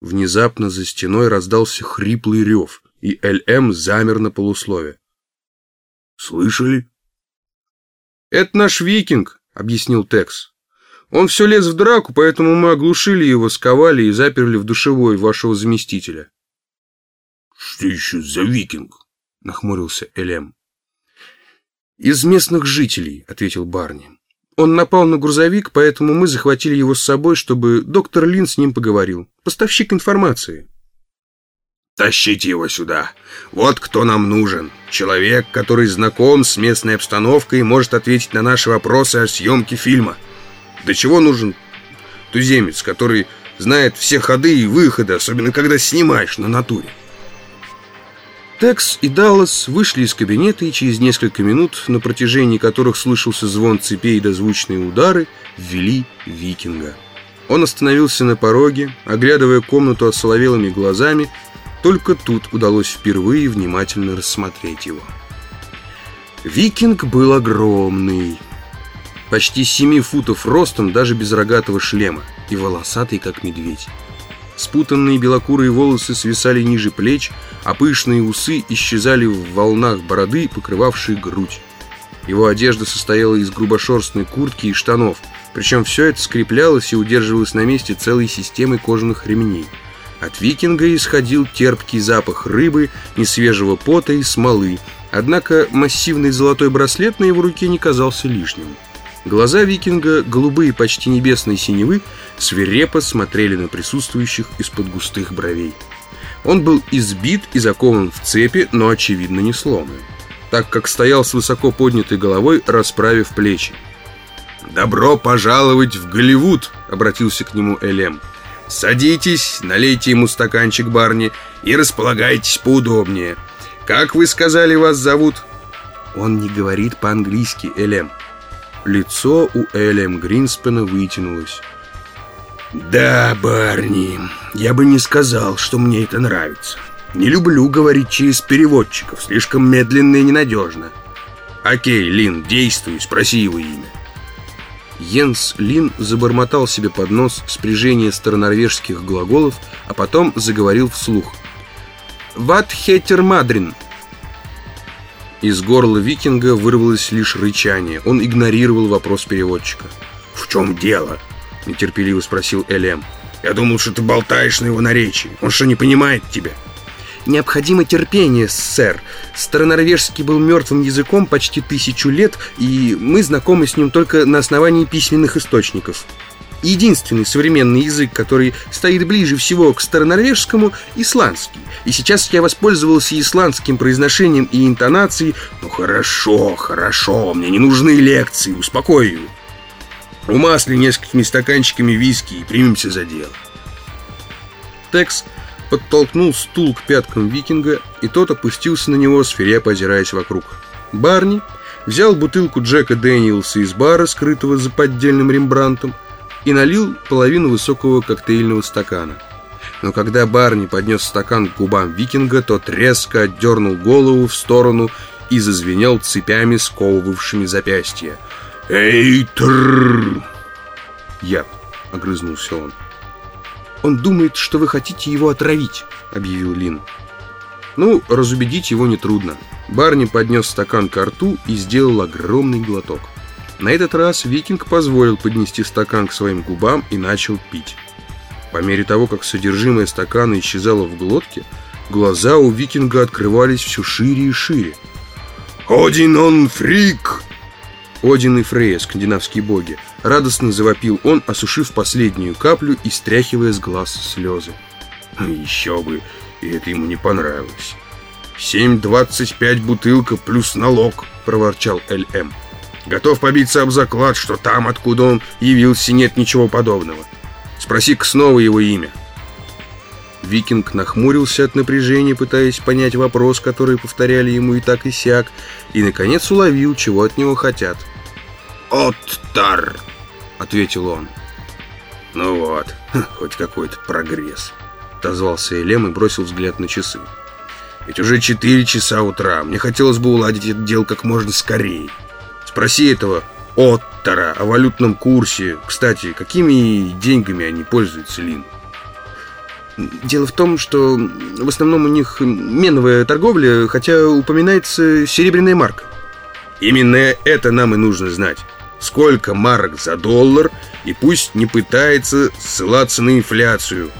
Внезапно за стеной раздался хриплый рев, и Л.М. замер на полуслове. «Слышали?» «Это наш викинг», — объяснил Текс. «Он все лез в драку, поэтому мы оглушили его, сковали и заперли в душевой вашего заместителя». «Что еще за викинг?» — нахмурился Элем. «Из местных жителей», — ответил Барни. «Он напал на грузовик, поэтому мы захватили его с собой, чтобы доктор Лин с ним поговорил. Поставщик информации». «Тащите его сюда. Вот кто нам нужен. Человек, который знаком с местной обстановкой и может ответить на наши вопросы о съемке фильма. До чего нужен туземец, который знает все ходы и выходы, особенно когда снимаешь на натуре?» Текс и Даллас вышли из кабинета и через несколько минут, на протяжении которых слышался звон цепей и дозвучные удары, ввели викинга. Он остановился на пороге, оглядывая комнату осоловелыми глазами только тут удалось впервые внимательно рассмотреть его. Викинг был огромный, почти 7 футов ростом даже без рогатого шлема и волосатый, как медведь. Спутанные белокурые волосы свисали ниже плеч, а пышные усы исчезали в волнах бороды, покрывавшей грудь. Его одежда состояла из грубошерстной куртки и штанов, причем все это скреплялось и удерживалось на месте целой системой кожаных ремней – от викинга исходил терпкий запах рыбы, несвежего пота и смолы, однако массивный золотой браслет на его руке не казался лишним. Глаза викинга, голубые почти небесной синевы, свирепо смотрели на присутствующих из-под густых бровей. Он был избит и закован в цепи, но, очевидно, не сломан, так как стоял с высоко поднятой головой, расправив плечи. «Добро пожаловать в Голливуд!» — обратился к нему Элем. Садитесь, налейте ему стаканчик барни и располагайтесь поудобнее. Как вы сказали, вас зовут? Он не говорит по-английски, Элем. Лицо у Элем Гринспена вытянулось. Да, Барни, я бы не сказал, что мне это нравится. Не люблю говорить через переводчиков, слишком медленно и ненадежно. Окей, Лин, действуй, спроси его имя. Йенс Лин забормотал себе под нос спряжение старонорвежских глаголов, а потом заговорил вслух. «Ват хетер мадрин!» Из горла викинга вырвалось лишь рычание. Он игнорировал вопрос переводчика. «В чем дело?» – нетерпеливо спросил Элем. «Я думал, что ты болтаешь на его наречии. Он что, не понимает тебя?» Необходимо терпение, сэр. Старонорвежский был мертвым языком почти тысячу лет, и мы знакомы с ним только на основании письменных источников. Единственный современный язык, который стоит ближе всего к старонорвежскому – исландский. И сейчас я воспользовался исландским произношением и интонацией. Ну хорошо, хорошо, мне не нужны лекции, успокой его. Умасли несколькими стаканчиками виски и примемся за дело. Текс – подтолкнул стул к пяткам викинга, и тот опустился на него, свирепо озираясь вокруг. Барни взял бутылку Джека Дэниелса из бара, скрытого за поддельным рембрантом, и налил половину высокого коктейльного стакана. Но когда Барни поднес стакан к губам викинга, тот резко отдернул голову в сторону и зазвенел цепями, сковывавшими запястья. «Эй, трррр!» «Я», — огрызнулся он. «Он думает, что вы хотите его отравить», — объявил Лин. Ну, разубедить его нетрудно. Барни поднес стакан к рту и сделал огромный глоток. На этот раз викинг позволил поднести стакан к своим губам и начал пить. По мере того, как содержимое стакана исчезало в глотке, глаза у викинга открывались все шире и шире. «Один он фрик!» Один и Фрея, скандинавские боги. Радостно завопил он, осушив последнюю каплю и стряхивая с глаз слезы. Еще бы, и это ему не понравилось. «Семь двадцать пять бутылка плюс налог», — проворчал Л.М. «Готов побиться об заклад, что там, откуда он явился, нет ничего подобного. Спроси-ка снова его имя». Викинг нахмурился от напряжения, пытаясь понять вопрос, который повторяли ему и так и сяк, и, наконец, уловил, чего от него хотят. «Оттар!» — ответил он. «Ну вот, хоть какой-то прогресс», — отозвался Элем и бросил взгляд на часы. «Ведь уже четыре часа утра. Мне хотелось бы уладить это дело как можно скорее. Спроси этого Оттара о валютном курсе. Кстати, какими деньгами они пользуются, Лин?» Дело в том, что в основном у них меновая торговля, хотя упоминается серебряная марка. Именно это нам и нужно знать. Сколько марок за доллар, и пусть не пытается ссылаться на инфляцию.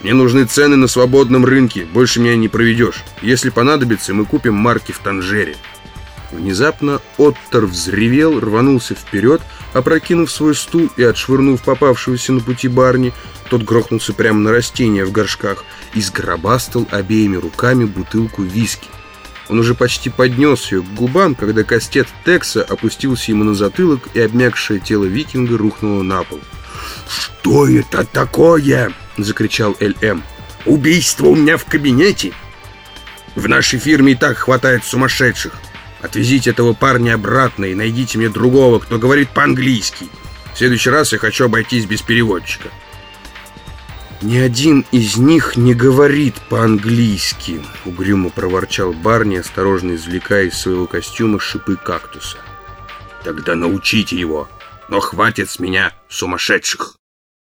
Мне нужны цены на свободном рынке, больше меня не проведешь. Если понадобится, мы купим марки в Танжере. Внезапно Оттер взревел, рванулся вперед, опрокинув свой стул и отшвырнув попавшегося на пути барни. Тот грохнулся прямо на растения в горшках и сгробастал обеими руками бутылку виски. Он уже почти поднес ее к губам, когда кастет Текса опустился ему на затылок, и обмякшее тело викинга рухнуло на пол. «Что это такое?» — закричал Эль-Эм. «Убийство у меня в кабинете? В нашей фирме и так хватает сумасшедших. Отвезите этого парня обратно и найдите мне другого, кто говорит по-английски. В следующий раз я хочу обойтись без переводчика». «Ни один из них не говорит по-английски», — угрюмо проворчал Барни, осторожно извлекая из своего костюма шипы кактуса. «Тогда научите его, но хватит с меня сумасшедших».